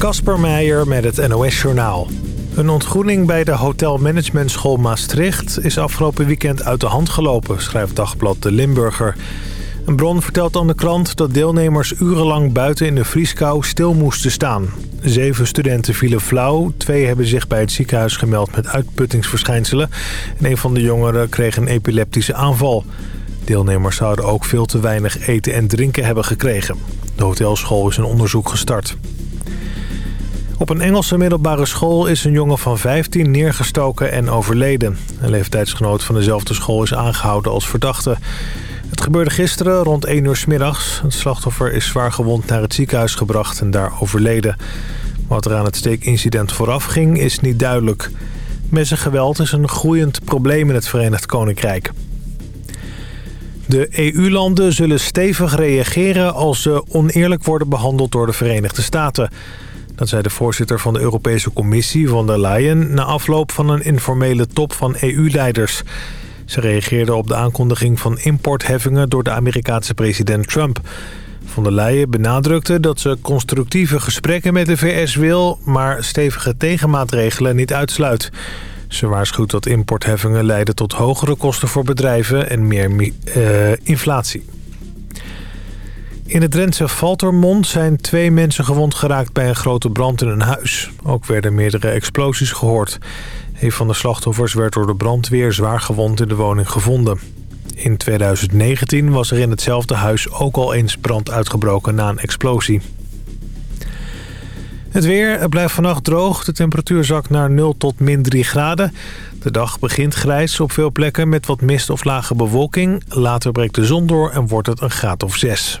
Kasper Meijer met het NOS-journaal. Een ontgroening bij de hotelmanagementschool Maastricht... is afgelopen weekend uit de hand gelopen, schrijft Dagblad De Limburger. Een bron vertelt aan de krant dat deelnemers urenlang buiten in de vrieskou stil moesten staan. Zeven studenten vielen flauw, twee hebben zich bij het ziekenhuis gemeld met uitputtingsverschijnselen... en een van de jongeren kreeg een epileptische aanval. Deelnemers zouden ook veel te weinig eten en drinken hebben gekregen. De hotelschool is een onderzoek gestart. Op een Engelse middelbare school is een jongen van 15 neergestoken en overleden. Een leeftijdsgenoot van dezelfde school is aangehouden als verdachte. Het gebeurde gisteren rond 1 uur s middags. Het slachtoffer is zwaar gewond naar het ziekenhuis gebracht en daar overleden. Wat er aan het steekincident vooraf ging is niet duidelijk. Messengeweld is een groeiend probleem in het Verenigd Koninkrijk. De EU-landen zullen stevig reageren als ze oneerlijk worden behandeld door de Verenigde Staten. Dat zei de voorzitter van de Europese Commissie, von der Leyen... na afloop van een informele top van EU-leiders. Ze reageerde op de aankondiging van importheffingen... door de Amerikaanse president Trump. Von der Leyen benadrukte dat ze constructieve gesprekken met de VS wil... maar stevige tegenmaatregelen niet uitsluit. Ze waarschuwt dat importheffingen leiden tot hogere kosten voor bedrijven... en meer uh, inflatie. In het Drentse Valtermond zijn twee mensen gewond geraakt bij een grote brand in een huis. Ook werden meerdere explosies gehoord. Een van de slachtoffers werd door de brandweer zwaar gewond in de woning gevonden. In 2019 was er in hetzelfde huis ook al eens brand uitgebroken na een explosie. Het weer, het blijft vannacht droog. De temperatuur zakt naar 0 tot min 3 graden. De dag begint grijs op veel plekken met wat mist of lage bewolking. Later breekt de zon door en wordt het een graad of 6.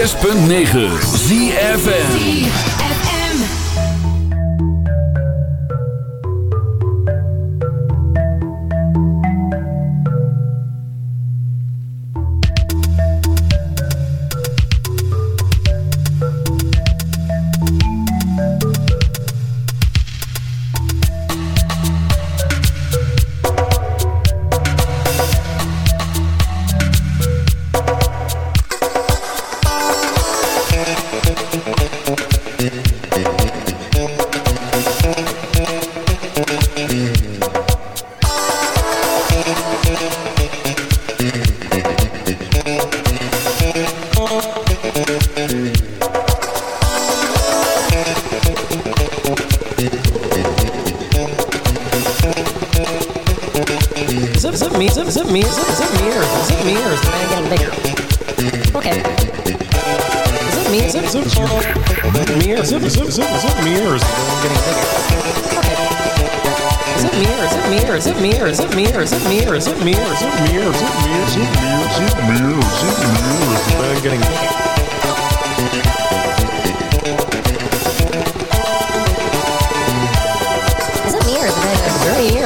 106.9 ZFN me, zip, zip me, zip, zip me ears, zip me ears, and I get bigger. Okay. Zip me, zip, zip, zip me ears, zip, zip, zip, zip me ears, and I'm getting bigger. Okay. Zip me ears, zip me ears, zip me ears, zip me ears, zip me ears, zip me ears, zip me ears, zip me ears, zip me ears, zip me ears, zip me ears, and I'm getting bigger.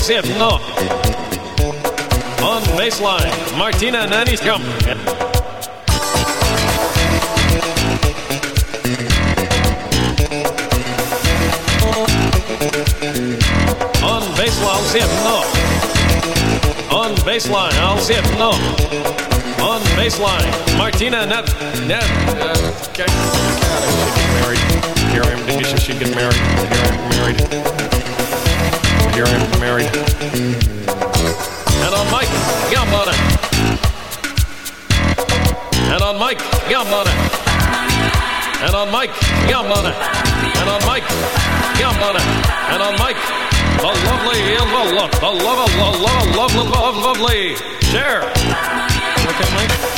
see it, no. On baseline, Martina Nanny's come. On baseline, I'll see it, no. On baseline. On baseline, Martina Net. Net. Uh, okay. She get married. Here I am. She should get married. Here I am married. I am married. And on Mike Gambona. And on Mike Gambona. And on Mike Gambona. And on Mike Gambona. And on Mike, the lovely, the love, the love, the love, love, love, love, lovely Cher. Okay, Mike.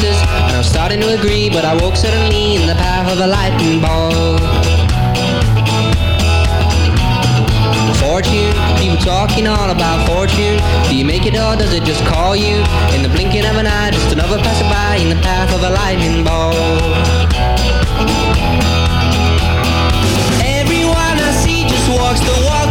glasses And I'm starting to agree But I woke suddenly in the path of a lightning ball Fortune, people talking all about fortune. Do you make it or does it just call you? In the blinking of an eye, just another passerby In the path of a lightning ball Everyone I see just walks the walk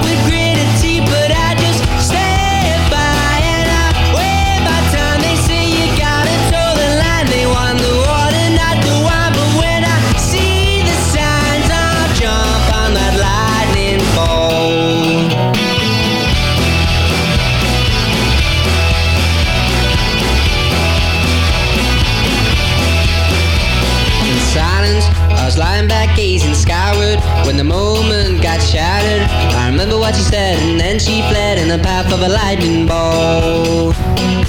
When the moment got shattered, I remember what she said, and then she fled in the path of a lightning bolt.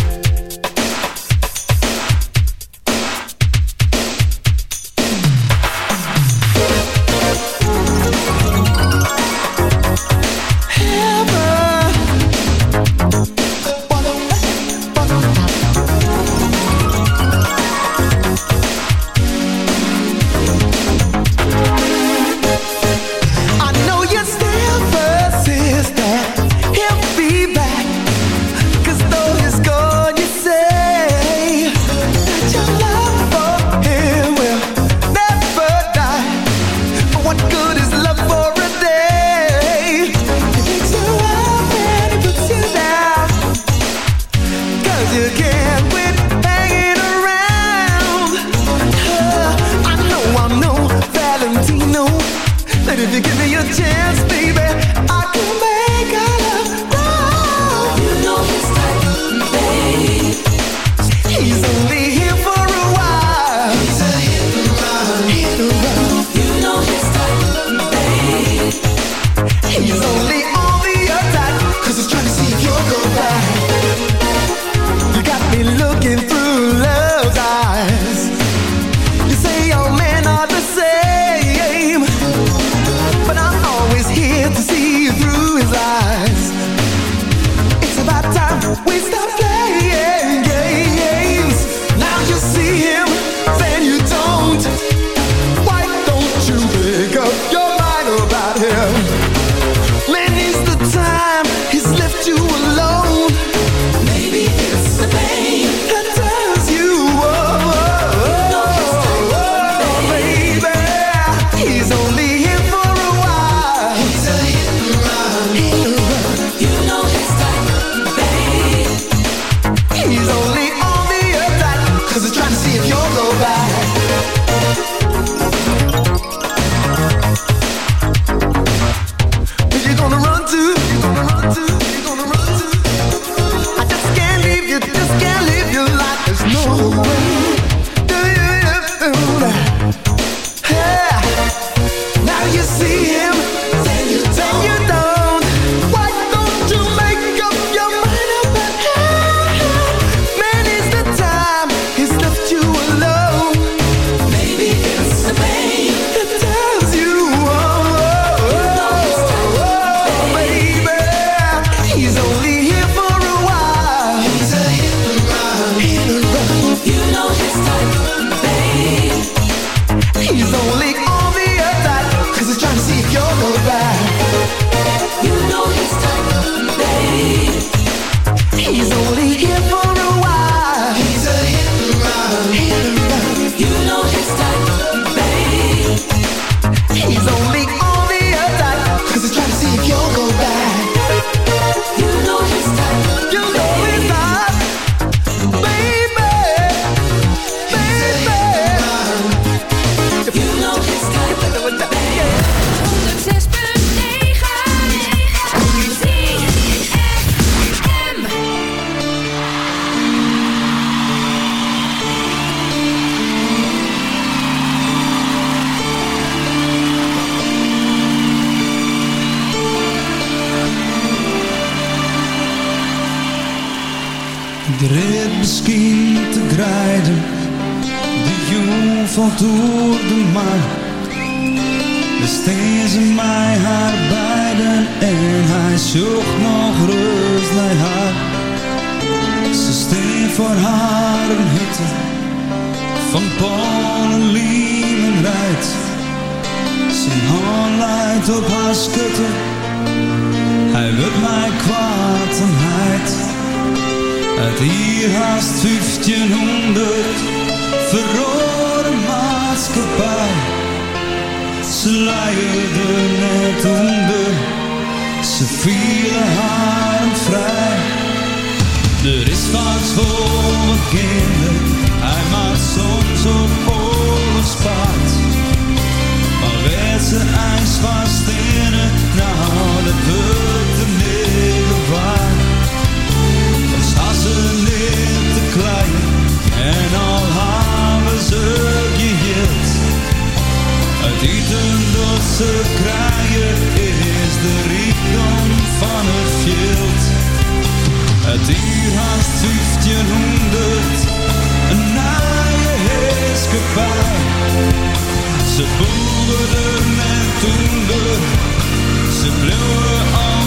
rit misschien te grijden. De jong valt door de mar. Besteed ze mij haar beiden en hij zocht nog rust naar haar. Ze steen voor haar een hutte van Polen, en Rijt. Zijn hand leidt op haar schutte, hij wil mij kwaad en heid. Uit hier haast 1500 verrode maatschappij. Ze leiden net onder, ze vielen haar vrij. Er is wat voor kinderen, hij maakt soms op oorlogspaard. Maar werd ze ijs vast in het, nou dat wordt er niet en al ze geheeld. Het eten dat ze is de rijkdom van het veld. Het uur haast 1500, een naaie heerskepaar. Ze boerden en toender, ze bleven altijd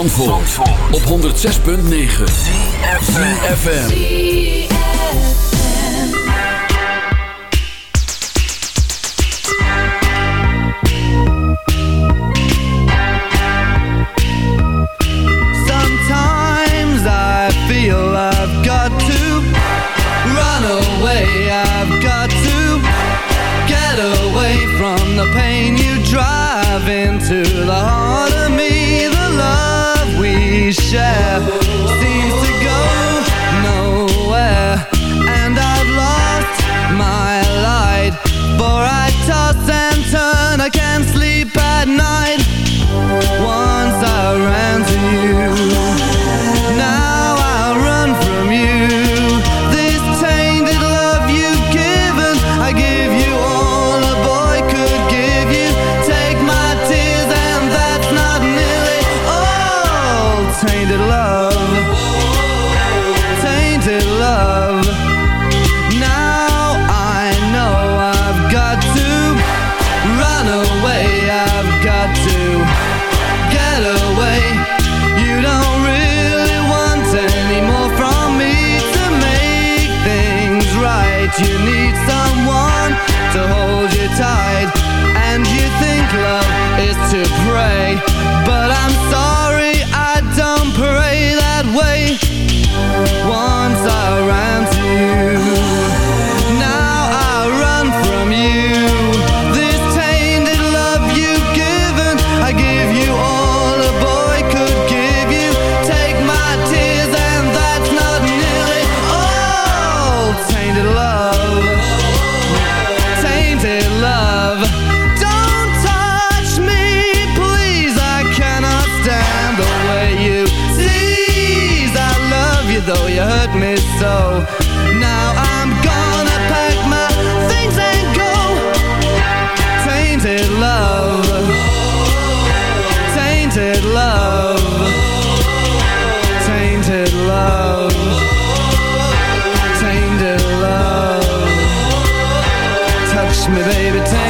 Op 106.9 CFFM baby, take